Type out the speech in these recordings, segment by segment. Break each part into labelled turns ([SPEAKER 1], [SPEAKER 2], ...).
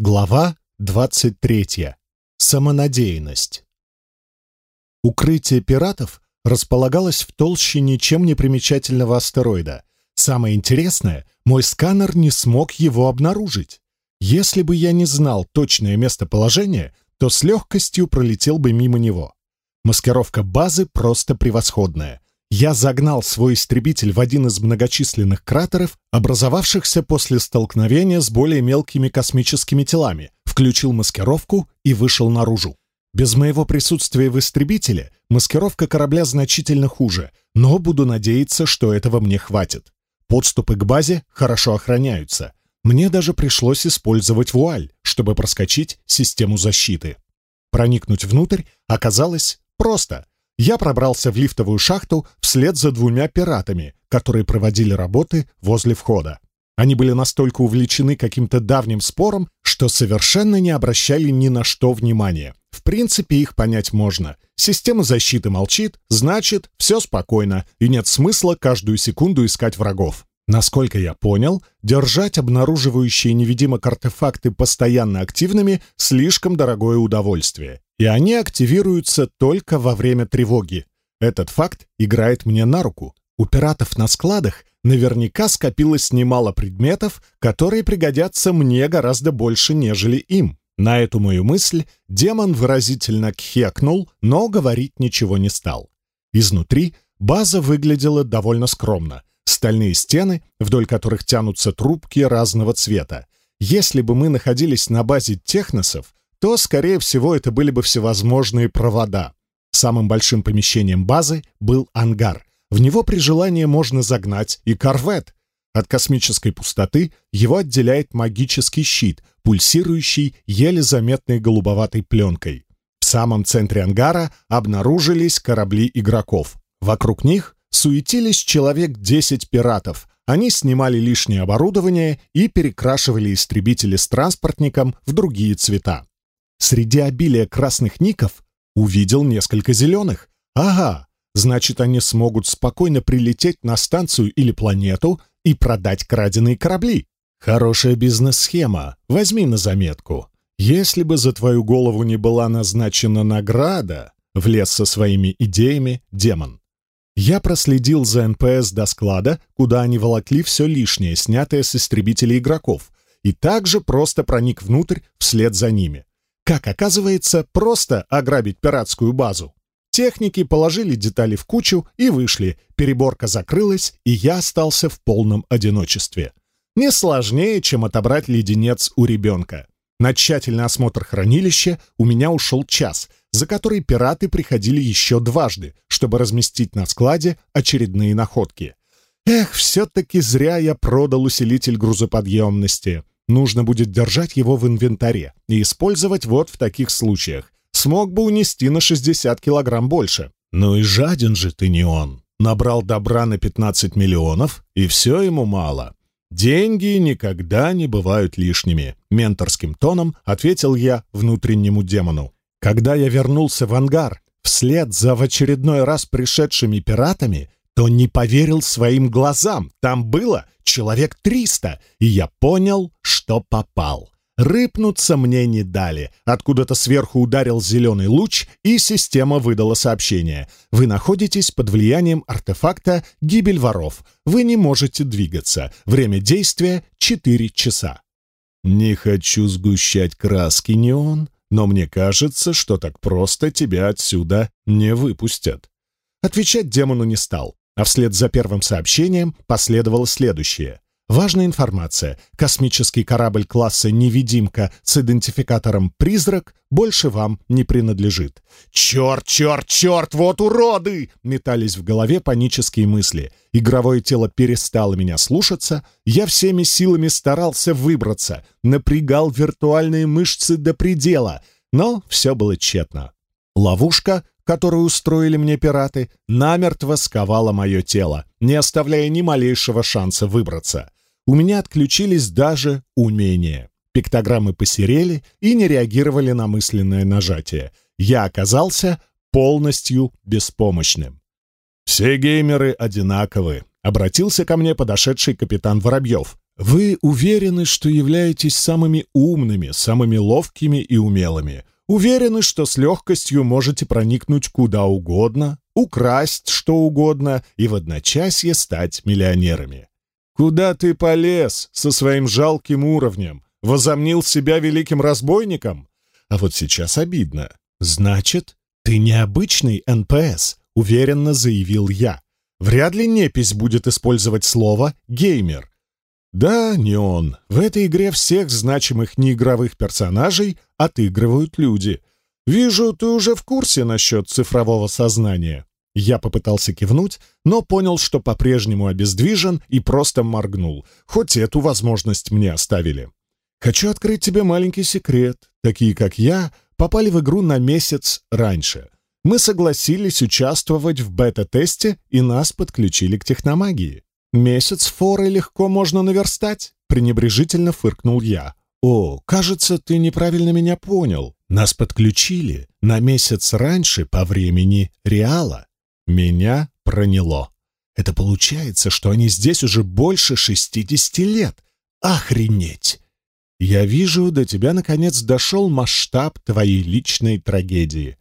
[SPEAKER 1] Глава 23. Самонадеянность. Укрытие пиратов располагалось в толще ничем не примечательного астероида. Самое интересное, мой сканер не смог его обнаружить. Если бы я не знал точное местоположение, то с легкостью пролетел бы мимо него. Маскировка базы просто превосходная. я загнал свой истребитель в один из многочисленных кратеров, образовавшихся после столкновения с более мелкими космическими телами, включил маскировку и вышел наружу. Без моего присутствия в истребителе маскировка корабля значительно хуже, но буду надеяться, что этого мне хватит. Подступы к базе хорошо охраняются. Мне даже пришлось использовать вуаль, чтобы проскочить систему защиты. Проникнуть внутрь оказалось просто — Я пробрался в лифтовую шахту вслед за двумя пиратами, которые проводили работы возле входа. Они были настолько увлечены каким-то давним спором, что совершенно не обращали ни на что внимания. В принципе, их понять можно. Система защиты молчит, значит, все спокойно, и нет смысла каждую секунду искать врагов. Насколько я понял, держать обнаруживающие невидимок артефакты постоянно активными — слишком дорогое удовольствие. и они активируются только во время тревоги. Этот факт играет мне на руку. У пиратов на складах наверняка скопилось немало предметов, которые пригодятся мне гораздо больше, нежели им. На эту мою мысль демон выразительно кхекнул, но говорить ничего не стал. Изнутри база выглядела довольно скромно. Стальные стены, вдоль которых тянутся трубки разного цвета. Если бы мы находились на базе техносов, то, скорее всего, это были бы всевозможные провода. Самым большим помещением базы был ангар. В него при желании можно загнать и корвет. От космической пустоты его отделяет магический щит, пульсирующий еле заметной голубоватой пленкой. В самом центре ангара обнаружились корабли игроков. Вокруг них суетились человек 10 пиратов. Они снимали лишнее оборудование и перекрашивали истребители с транспортником в другие цвета. Среди обилия красных ников увидел несколько зеленых. Ага, значит, они смогут спокойно прилететь на станцию или планету и продать краденые корабли. Хорошая бизнес-схема, возьми на заметку. Если бы за твою голову не была назначена награда, влез со своими идеями демон. Я проследил за НПС до склада, куда они волокли все лишнее, снятое с истребителей игроков, и также просто проник внутрь вслед за ними. Как оказывается, просто ограбить пиратскую базу. Техники положили детали в кучу и вышли. Переборка закрылась, и я остался в полном одиночестве. Не сложнее, чем отобрать леденец у ребенка. На тщательный осмотр хранилища у меня ушел час, за который пираты приходили еще дважды, чтобы разместить на складе очередные находки. Эх, все-таки зря я продал усилитель грузоподъемности. Нужно будет держать его в инвентаре и использовать вот в таких случаях. Смог бы унести на 60 килограмм больше. Ну и жаден же ты не он. Набрал добра на 15 миллионов, и все ему мало. «Деньги никогда не бывают лишними», — менторским тоном ответил я внутреннему демону. Когда я вернулся в ангар, вслед за в очередной раз пришедшими пиратами, то не поверил своим глазам. Там было человек триста, и я понял, что попал. Рыпнуться мне не дали. Откуда-то сверху ударил зеленый луч, и система выдала сообщение. Вы находитесь под влиянием артефакта «Гибель воров». Вы не можете двигаться. Время действия — 4 часа. Не хочу сгущать краски, неон, но мне кажется, что так просто тебя отсюда не выпустят. Отвечать демону не стал. А вслед за первым сообщением последовало следующее. Важная информация. Космический корабль класса «Невидимка» с идентификатором «Призрак» больше вам не принадлежит. «Черт, черт, черт, вот уроды!» Метались в голове панические мысли. Игровое тело перестало меня слушаться. Я всеми силами старался выбраться, напрягал виртуальные мышцы до предела. Но все было тщетно. Ловушка которую устроили мне пираты, намертво сковала мое тело, не оставляя ни малейшего шанса выбраться. У меня отключились даже умения. Пиктограммы посерели и не реагировали на мысленное нажатие. Я оказался полностью беспомощным. «Все геймеры одинаковы», — обратился ко мне подошедший капитан Воробьев. «Вы уверены, что являетесь самыми умными, самыми ловкими и умелыми. Уверены, что с легкостью можете проникнуть куда угодно, украсть что угодно и в одночасье стать миллионерами. Куда ты полез со своим жалким уровнем? Возомнил себя великим разбойником? А вот сейчас обидно. Значит, ты необычный НПС, уверенно заявил я. Вряд ли непись будет использовать слово «геймер», Да, не он. В этой игре всех значимых неигровых персонажей отыгрывают люди. Вижу, ты уже в курсе насчет цифрового сознания. Я попытался кивнуть, но понял, что по-прежнему обездвижен и просто моргнул, хоть эту возможность мне оставили. Хочу открыть тебе маленький секрет. Такие, как я, попали в игру на месяц раньше. Мы согласились участвовать в бета-тесте, и нас подключили к техномагии. «Месяц форы легко можно наверстать», — пренебрежительно фыркнул я. «О, кажется, ты неправильно меня понял. Нас подключили на месяц раньше по времени Реала. Меня проняло. Это получается, что они здесь уже больше шестидесяти лет. Охренеть! Я вижу, до тебя наконец дошел масштаб твоей личной трагедии.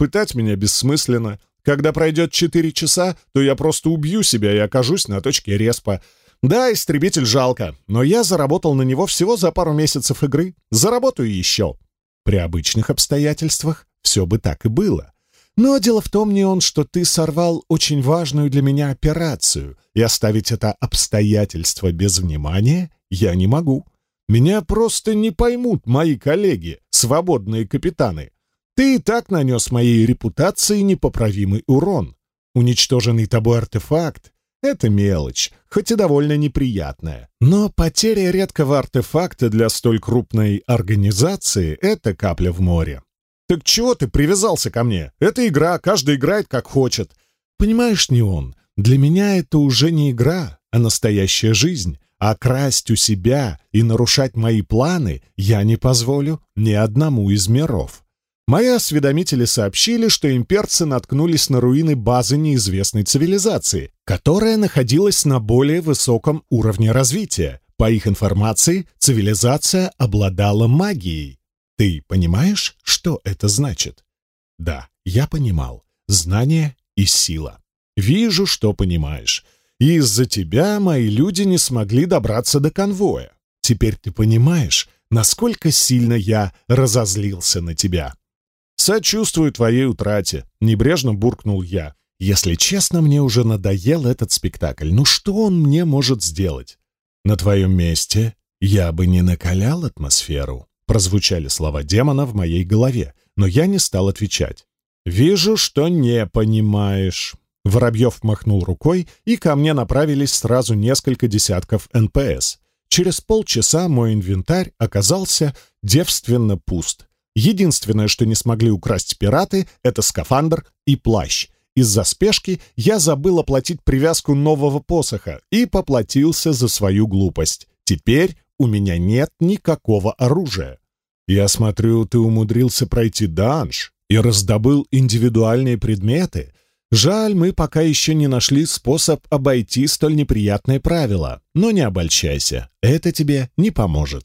[SPEAKER 1] пытать меня бессмысленно. Когда пройдет четыре часа, то я просто убью себя и окажусь на точке респа. Да, истребитель жалко, но я заработал на него всего за пару месяцев игры. Заработаю еще. При обычных обстоятельствах все бы так и было. Но дело в том, не он, что ты сорвал очень важную для меня операцию, и оставить это обстоятельство без внимания я не могу. Меня просто не поймут мои коллеги, свободные капитаны. Ты и так нанес моей репутации непоправимый урон. Уничтоженный тобой артефакт — это мелочь, хоть и довольно неприятная. Но потеря редкого артефакта для столь крупной организации — это капля в море. Так чего ты привязался ко мне? Это игра, каждый играет как хочет. Понимаешь, не он, для меня это уже не игра, а настоящая жизнь. А красть у себя и нарушать мои планы я не позволю ни одному из миров. Мои осведомители сообщили, что имперцы наткнулись на руины базы неизвестной цивилизации, которая находилась на более высоком уровне развития. По их информации, цивилизация обладала магией. Ты понимаешь, что это значит? Да, я понимал. Знание и сила. Вижу, что понимаешь. И из-за тебя мои люди не смогли добраться до конвоя. Теперь ты понимаешь, насколько сильно я разозлился на тебя. «Сочувствую твоей утрате», — небрежно буркнул я. «Если честно, мне уже надоел этот спектакль. Ну что он мне может сделать? На твоем месте я бы не накалял атмосферу». Прозвучали слова демона в моей голове, но я не стал отвечать. «Вижу, что не понимаешь». Воробьев махнул рукой, и ко мне направились сразу несколько десятков НПС. Через полчаса мой инвентарь оказался девственно пуст. Единственное, что не смогли украсть пираты, это скафандр и плащ. Из-за спешки я забыл оплатить привязку нового посоха и поплатился за свою глупость. Теперь у меня нет никакого оружия. Я смотрю, ты умудрился пройти данж и раздобыл индивидуальные предметы. Жаль, мы пока еще не нашли способ обойти столь неприятное правило. Но не обольщайся, это тебе не поможет.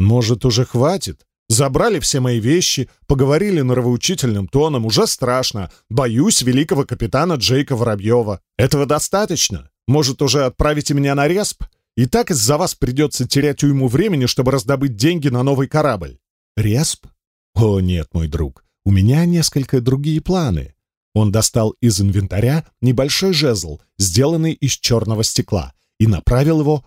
[SPEAKER 1] Может, уже хватит? Забрали все мои вещи, поговорили нравоучительным тоном, уже страшно. Боюсь великого капитана Джейка Воробьева. Этого достаточно? Может, уже отправите меня на респ? И так из-за вас придется терять уйму времени, чтобы раздобыть деньги на новый корабль. Респ? О, нет, мой друг, у меня несколько другие планы. Он достал из инвентаря небольшой жезл, сделанный из черного стекла, и направил его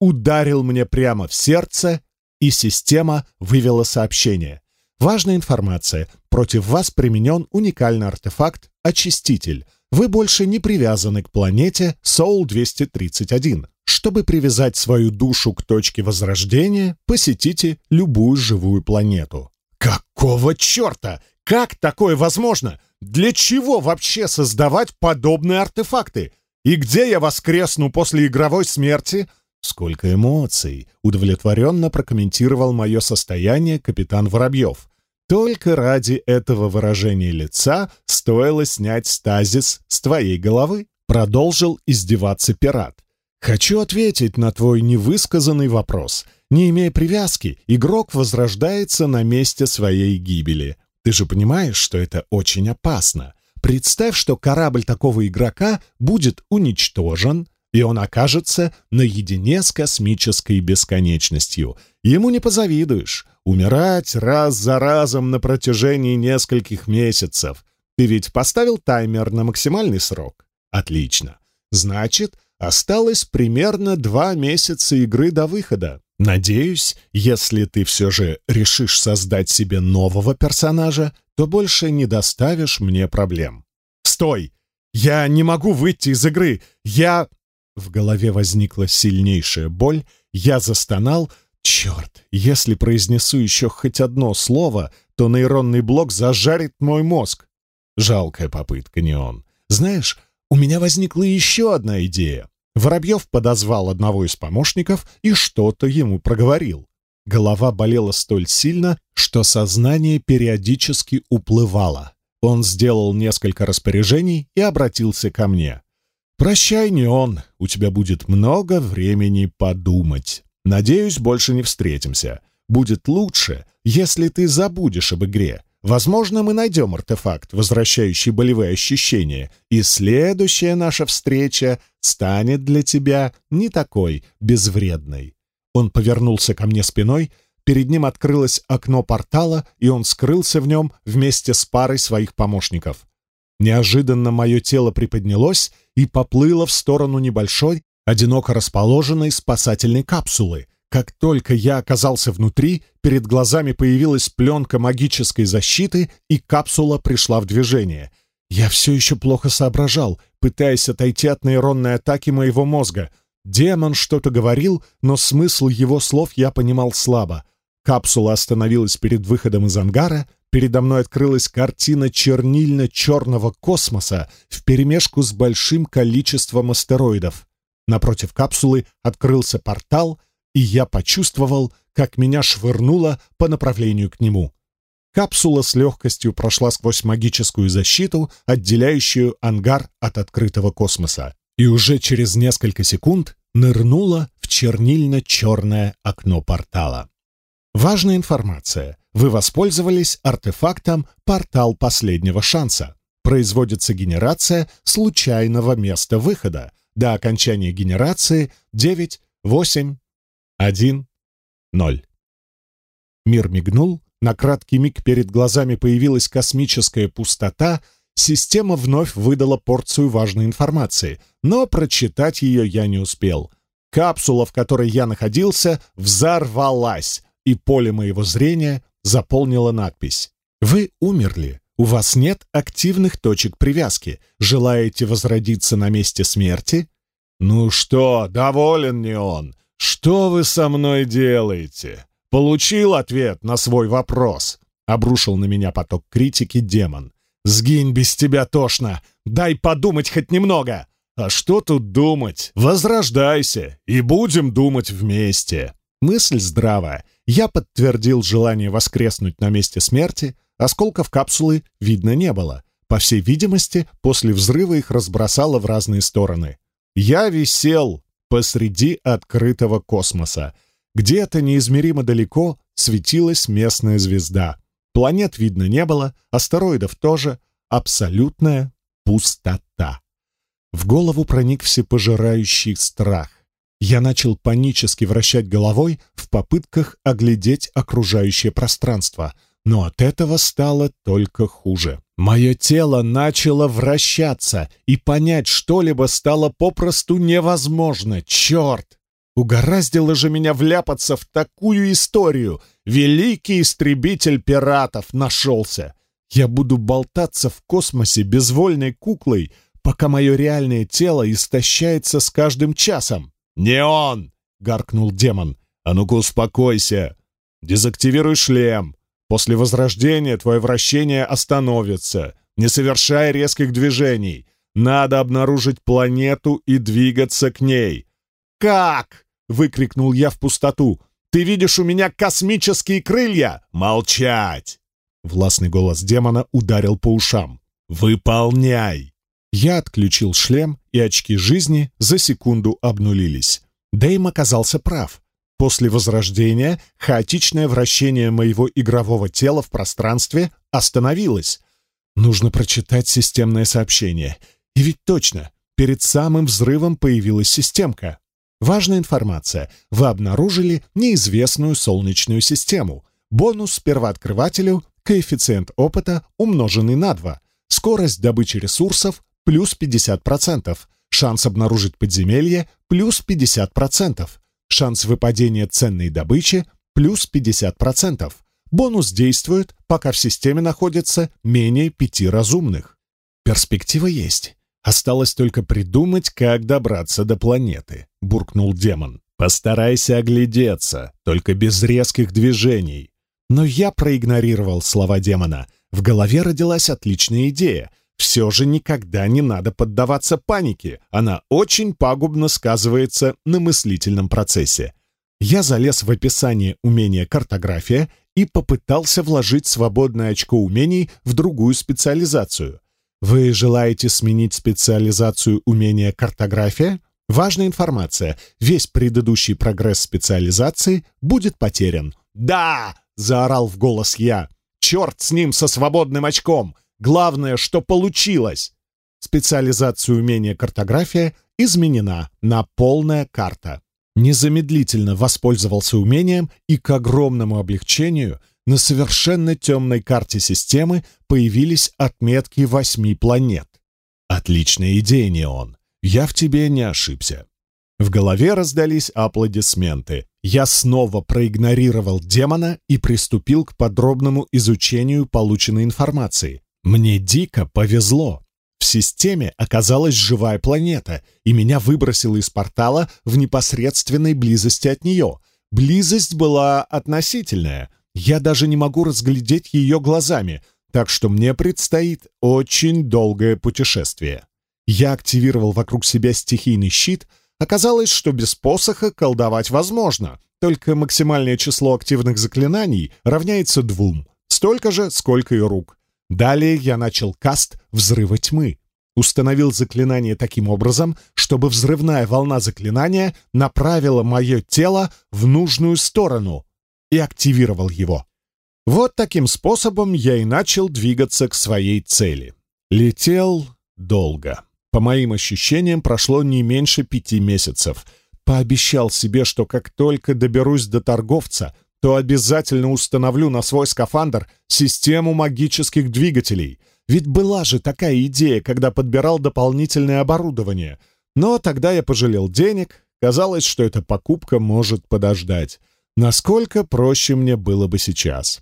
[SPEAKER 1] ударил мне прямо в сердце, и система вывела сообщение. Важная информация. Против вас применен уникальный артефакт «Очиститель». Вы больше не привязаны к планете Soul-231. Чтобы привязать свою душу к точке возрождения, посетите любую живую планету. Какого черта? Как такое возможно? Для чего вообще создавать подобные артефакты? И где я воскресну после игровой смерти — Сколько эмоций! Удовлетворенно прокомментировал мое состояние капитан Воробьев. Только ради этого выражения лица стоило снять стазис с твоей головы. Продолжил издеваться пират. Хочу ответить на твой невысказанный вопрос. Не имея привязки, игрок возрождается на месте своей гибели. Ты же понимаешь, что это очень опасно. Представь, что корабль такого игрока будет уничтожен, и он окажется наедине с космической бесконечностью. Ему не позавидуешь. Умирать раз за разом на протяжении нескольких месяцев. Ты ведь поставил таймер на максимальный срок? Отлично. Значит, осталось примерно два месяца игры до выхода. Надеюсь, если ты все же решишь создать себе нового персонажа, то больше не доставишь мне проблем. Стой! Я не могу выйти из игры! Я... В голове возникла сильнейшая боль, я застонал. Черт, если произнесу еще хоть одно слово, то нейронный блок зажарит мой мозг. Жалкая попытка, не он. Знаешь, у меня возникла еще одна идея. Воробьев подозвал одного из помощников и что-то ему проговорил. Голова болела столь сильно, что сознание периодически уплывало. Он сделал несколько распоряжений и обратился ко мне. Прощай, не У тебя будет много времени подумать. Надеюсь, больше не встретимся. Будет лучше, если ты забудешь об игре. Возможно, мы найдем артефакт, возвращающий болевые ощущения, и следующая наша встреча станет для тебя не такой безвредной». Он повернулся ко мне спиной, перед ним открылось окно портала, и он скрылся в нем вместе с парой своих помощников. Неожиданно мое тело приподнялось, и поплыло в сторону небольшой, одиноко расположенной спасательной капсулы. Как только я оказался внутри, перед глазами появилась пленка магической защиты, и капсула пришла в движение. Я все еще плохо соображал, пытаясь отойти от нейронной атаки моего мозга. Демон что-то говорил, но смысл его слов я понимал слабо. Капсула остановилась перед выходом из ангара — передо мной открылась картина чернильно-черного космоса вперемешку с большим количеством астероидов. Напротив капсулы открылся портал — и я почувствовал, как меня швырнуло по направлению к нему. Капсула с легкостью прошла сквозь магическую защиту, отделяющую ангар от открытого космоса, и уже через несколько секунд нырнула в чернильно-черное окно портала. Важная информация. Вы воспользовались артефактом «Портал последнего шанса», производится генерация случайного места выхода. До окончания генерации 9, 8, 1, 0. Мир мигнул, на краткий миг перед глазами появилась космическая пустота, система вновь выдала порцию важной информации, но прочитать ее я не успел. Капсула, в которой я находился, взорвалась, и поле моего зрения заполнила надпись. «Вы умерли. У вас нет активных точек привязки. Желаете возродиться на месте смерти?» «Ну что, доволен не он?» «Что вы со мной делаете?» «Получил ответ на свой вопрос», — обрушил на меня поток критики демон. «Сгинь без тебя тошно! Дай подумать хоть немного!» «А что тут думать? Возрождайся, и будем думать вместе!» Мысль здравая. Я подтвердил желание воскреснуть на месте смерти, осколков капсулы видно не было. По всей видимости, после взрыва их разбросало в разные стороны. Я висел, посреди открытого космоса. Где-то неизмеримо далеко светилась местная звезда. Планет видно не было, астероидов тоже. Абсолютная пустота. В голову проник всепожирающий страх. Я начал панически вращать головой в попытках оглядеть окружающее пространство. Но от этого стало только хуже. Мое тело начало вращаться, и понять что-либо стало попросту невозможно. Черт! Угораздило же меня вляпаться в такую историю. Великий истребитель пиратов нашелся. Я буду болтаться в космосе безвольной куклой, пока мое реальное тело истощается с каждым часом. «Не он!» — гаркнул демон. «Анукус, успокойся! Дезактивируй шлем! После возрождения твое вращение остановится, не совершая резких движений. Надо обнаружить планету и двигаться к ней!» «Как?» — выкрикнул я в пустоту. «Ты видишь у меня космические крылья? Молчать!» Властный голос демона ударил по ушам. «Выполняй!» Я отключил шлем, и очки жизни за секунду обнулились. Дэйм оказался прав. После возрождения хаотичное вращение моего игрового тела в пространстве остановилось. Нужно прочитать системное сообщение. И ведь точно, перед самым взрывом появилась системка. Важная информация. Вы обнаружили неизвестную Солнечную систему. Бонус первооткрывателю, коэффициент опыта умноженный на 2. Скорость добычи ресурсов плюс 50%. Шанс обнаружить подземелье плюс 50%. Шанс выпадения ценной добычи плюс 50%. Бонус действует, пока в системе находится менее пяти разумных. Перспектива есть. Осталось только придумать, как добраться до планеты, буркнул демон. Постарайся оглядеться, только без резких движений. Но я проигнорировал слова демона. В голове родилась отличная идея. Все же никогда не надо поддаваться панике. Она очень пагубно сказывается на мыслительном процессе. Я залез в описание умения картография и попытался вложить свободное очко умений в другую специализацию. Вы желаете сменить специализацию умения картография? Важная информация. Весь предыдущий прогресс специализации будет потерян. «Да!» — заорал в голос я. «Черт с ним, со свободным очком! Главное, что получилось. Специализация умения картография изменена на полная карта. Незамедлительно воспользовался умением, и к огромному облегчению на совершенно темной карте системы появились отметки восьми планет. Отличная идея, Неон. Я в тебе не ошибся. В голове раздались аплодисменты. Я снова проигнорировал демона и приступил к подробному изучению полученной информации. Мне дико повезло. В системе оказалась живая планета, и меня выбросило из портала в непосредственной близости от нее. Близость была относительная. Я даже не могу разглядеть ее глазами, так что мне предстоит очень долгое путешествие. Я активировал вокруг себя стихийный щит. Оказалось, что без посоха колдовать возможно, только максимальное число активных заклинаний равняется двум, столько же, сколько и рук. Далее я начал каст «Взрыва тьмы». Установил заклинание таким образом, чтобы взрывная волна заклинания направила мое тело в нужную сторону и активировал его. Вот таким способом я и начал двигаться к своей цели. Летел долго. По моим ощущениям, прошло не меньше пяти месяцев. Пообещал себе, что как только доберусь до торговца, то обязательно установлю на свой скафандр систему магических двигателей. Ведь была же такая идея, когда подбирал дополнительное оборудование. Но тогда я пожалел денег, казалось, что эта покупка может подождать. Насколько проще мне было бы сейчас.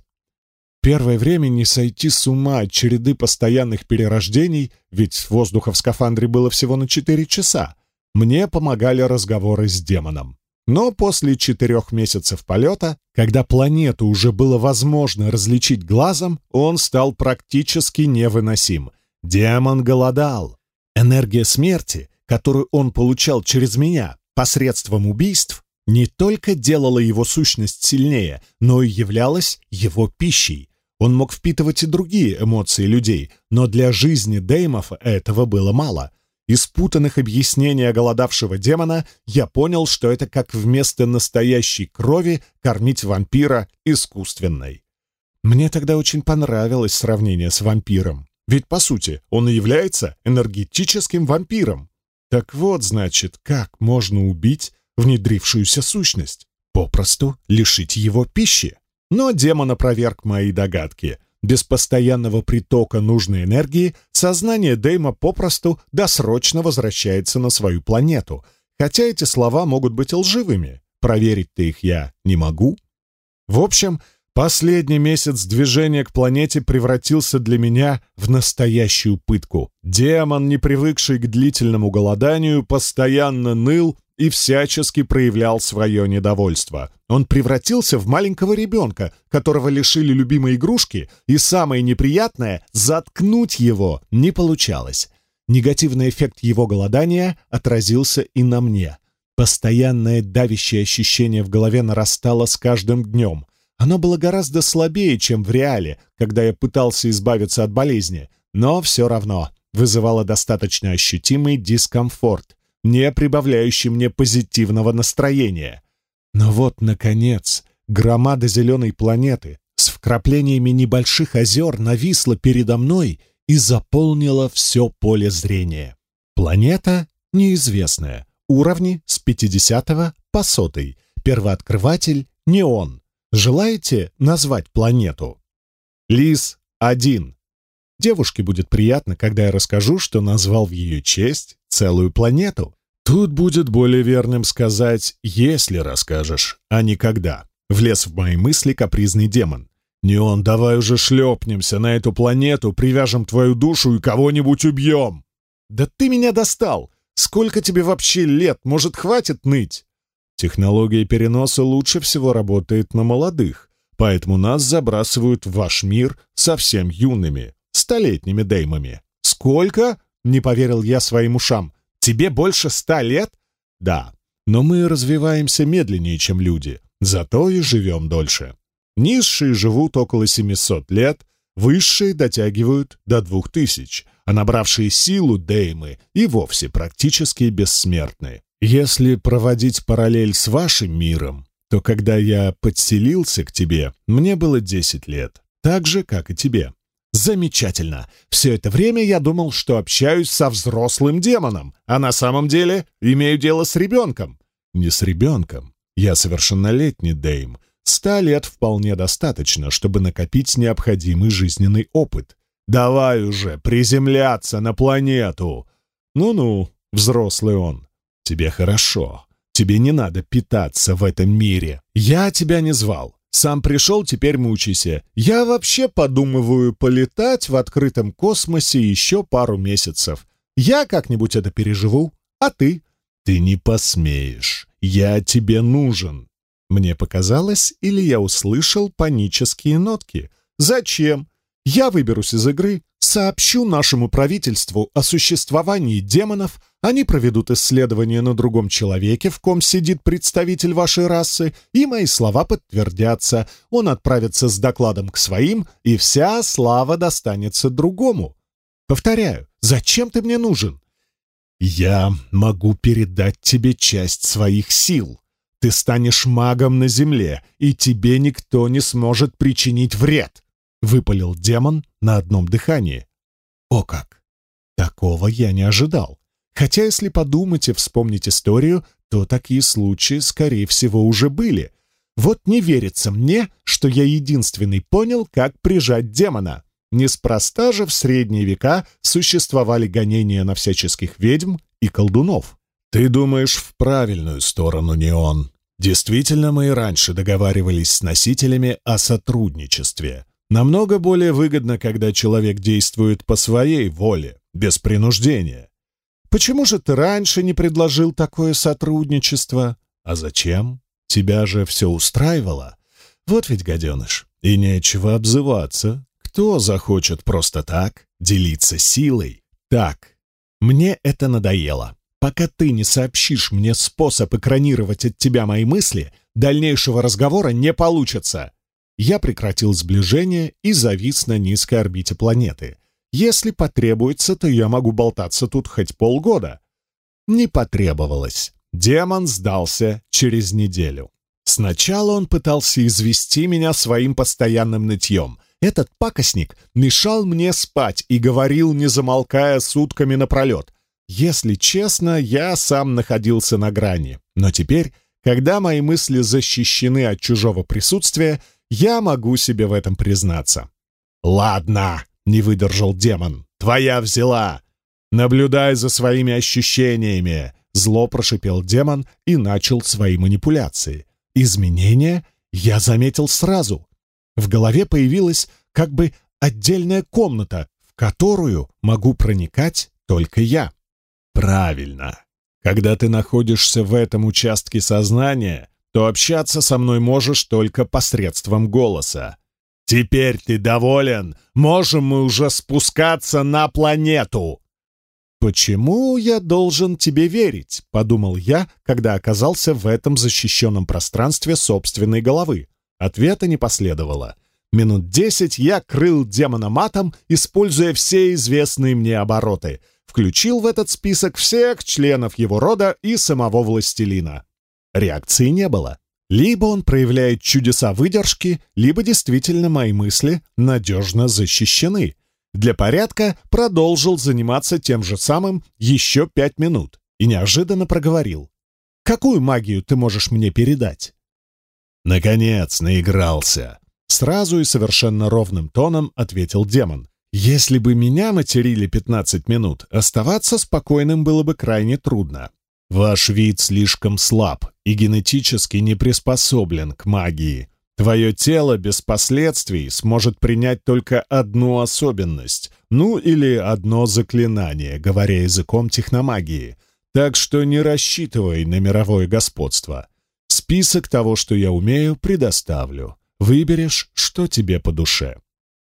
[SPEAKER 1] Первое время не сойти с ума от череды постоянных перерождений, ведь воздуха в скафандре было всего на 4 часа. Мне помогали разговоры с демоном. Но после четырех месяцев полета, когда планету уже было возможно различить глазом, он стал практически невыносим. Демон голодал. Энергия смерти, которую он получал через меня посредством убийств, не только делала его сущность сильнее, но и являлась его пищей. Он мог впитывать и другие эмоции людей, но для жизни Деймов этого было мало — из путанных объяснений оголодавшего демона я понял, что это как вместо настоящей крови кормить вампира искусственной. Мне тогда очень понравилось сравнение с вампиром. Ведь, по сути, он и является энергетическим вампиром. Так вот, значит, как можно убить внедрившуюся сущность? Попросту лишить его пищи. Но демон опроверг мои догадки. Без постоянного притока нужной энергии сознание Дейма попросту досрочно возвращается на свою планету, хотя эти слова могут быть лживыми. Проверить-то их я не могу. В общем, последний месяц движения к планете превратился для меня в настоящую пытку. Демон, не привыкший к длительному голоданию, постоянно ныл и всячески проявлял свое недовольство. Он превратился в маленького ребенка, которого лишили любимой игрушки, и самое неприятное — заткнуть его не получалось. Негативный эффект его голодания отразился и на мне. Постоянное давящее ощущение в голове нарастало с каждым днем. Оно было гораздо слабее, чем в реале, когда я пытался избавиться от болезни, но все равно вызывало достаточно ощутимый дискомфорт не прибавляющий мне позитивного настроения. Но вот, наконец, громада зеленой планеты с вкраплениями небольших озер нависла передо мной и заполнила все поле зрения. Планета неизвестная, уровни с 50 по 100, первооткрыватель не он. Желаете назвать планету? Лис 1. Девушке будет приятно, когда я расскажу, что назвал в ее честь целую планету? Тут будет более верным сказать «если расскажешь», а не «когда». Влез в мои мысли капризный демон. «Неон, давай уже шлепнемся на эту планету, привяжем твою душу и кого-нибудь убьем!» «Да ты меня достал! Сколько тебе вообще лет? Может, хватит ныть?» Технология переноса лучше всего работает на молодых, поэтому нас забрасывают в ваш мир совсем юными, столетними деймами. «Сколько? не поверил я своим ушам. «Тебе больше ста лет?» «Да, но мы развиваемся медленнее, чем люди, зато и живем дольше. Низшие живут около 700 лет, высшие дотягивают до 2000, а набравшие силу деймы и вовсе практически бессмертны. Если проводить параллель с вашим миром, то когда я подселился к тебе, мне было 10 лет, так же, как и тебе. Замечательно. Все это время я думал, что общаюсь со взрослым демоном, а на самом деле имею дело с ребенком. Не с ребенком. Я совершеннолетний Дейм. Ста лет вполне достаточно, чтобы накопить необходимый жизненный опыт. Давай уже приземляться на планету. Ну-ну, взрослый он. Тебе хорошо. Тебе не надо питаться в этом мире. Я тебя не звал. Сам пришел, теперь мучайся. Я вообще подумываю полетать в открытом космосе еще пару месяцев. Я как-нибудь это переживу. А ты? Ты не посмеешь. Я тебе нужен. Мне показалось, или я услышал панические нотки. Зачем? Я выберусь из игры, сообщу нашему правительству о существовании демонов, они проведут исследование на другом человеке, в ком сидит представитель вашей расы, и мои слова подтвердятся. Он отправится с докладом к своим, и вся слава достанется другому. Повторяю, зачем ты мне нужен? Я могу передать тебе часть своих сил. Ты станешь магом на земле, и тебе никто не сможет причинить вред выпалил демон на одном дыхании. О как! Такого я не ожидал. Хотя, если подумать и вспомнить историю, то такие случаи, скорее всего, уже были. Вот не верится мне, что я единственный понял, как прижать демона. Неспроста же в средние века существовали гонения на всяческих ведьм и колдунов. «Ты думаешь в правильную сторону, не он. Действительно, мы и раньше договаривались с носителями о сотрудничестве. Намного более выгодно, когда человек действует по своей воле, без принуждения. Почему же ты раньше не предложил такое сотрудничество? А зачем? Тебя же все устраивало. Вот ведь гаденыш. И нечего обзываться. Кто захочет просто так делиться силой? Так, мне это надоело. Пока ты не сообщишь мне способ экранировать от тебя мои мысли, дальнейшего разговора не получится я прекратил сближение и завис на низкой орбите планеты. Если потребуется, то я могу болтаться тут хоть полгода. Не потребовалось. Демон сдался через неделю. Сначала он пытался извести меня своим постоянным нытьем. Этот пакостник мешал мне спать и говорил, не замолкая, сутками напролет. Если честно, я сам находился на грани. Но теперь, когда мои мысли защищены от чужого присутствия, я могу себе в этом признаться. «Ладно», — не выдержал демон, — «твоя взяла. Наблюдай за своими ощущениями», — зло прошипел демон и начал свои манипуляции. Изменения я заметил сразу. В голове появилась как бы отдельная комната, в которую могу проникать только я. Правильно. Когда ты находишься в этом участке сознания, то общаться со мной можешь только посредством голоса. Теперь ты доволен? Можем мы уже спускаться на планету!» «Почему я должен тебе верить?» — подумал я, когда оказался в этом защищенном пространстве собственной головы. Ответа не последовало. Минут десять я крыл демона матом, используя все известные мне обороты. Включил в этот список всех членов его рода и самого властелина реакции не было. Либо он проявляет чудеса выдержки, либо действительно мои мысли надежно защищены. Для порядка продолжил заниматься тем же самым еще пять минут и неожиданно проговорил. «Какую магию ты можешь мне передать?» «Наконец, наигрался!» Сразу и совершенно ровным тоном ответил демон. «Если бы меня материли 15 минут, оставаться спокойным было бы крайне трудно. Ваш вид слишком слаб и генетически не приспособлен к магии. Твое тело без последствий сможет принять только одну особенность, ну или одно заклинание, говоря языком техномагии. Так что не рассчитывай на мировое господство. Список того, что я умею, предоставлю. Выберешь, что тебе по душе.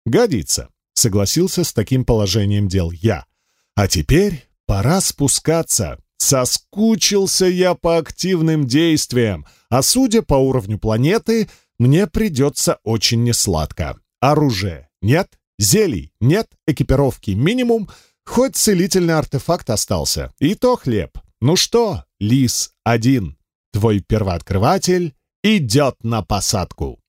[SPEAKER 1] Годится. Согласился с таким положением дел я. А теперь пора спускаться. Соскучился я по активным действиям, а судя по уровню планеты, мне придется очень несладко. Оружие нет, зелий нет, экипировки минимум, хоть целительный артефакт остался, и то хлеб. Ну что, лис один, твой первооткрыватель идет на посадку.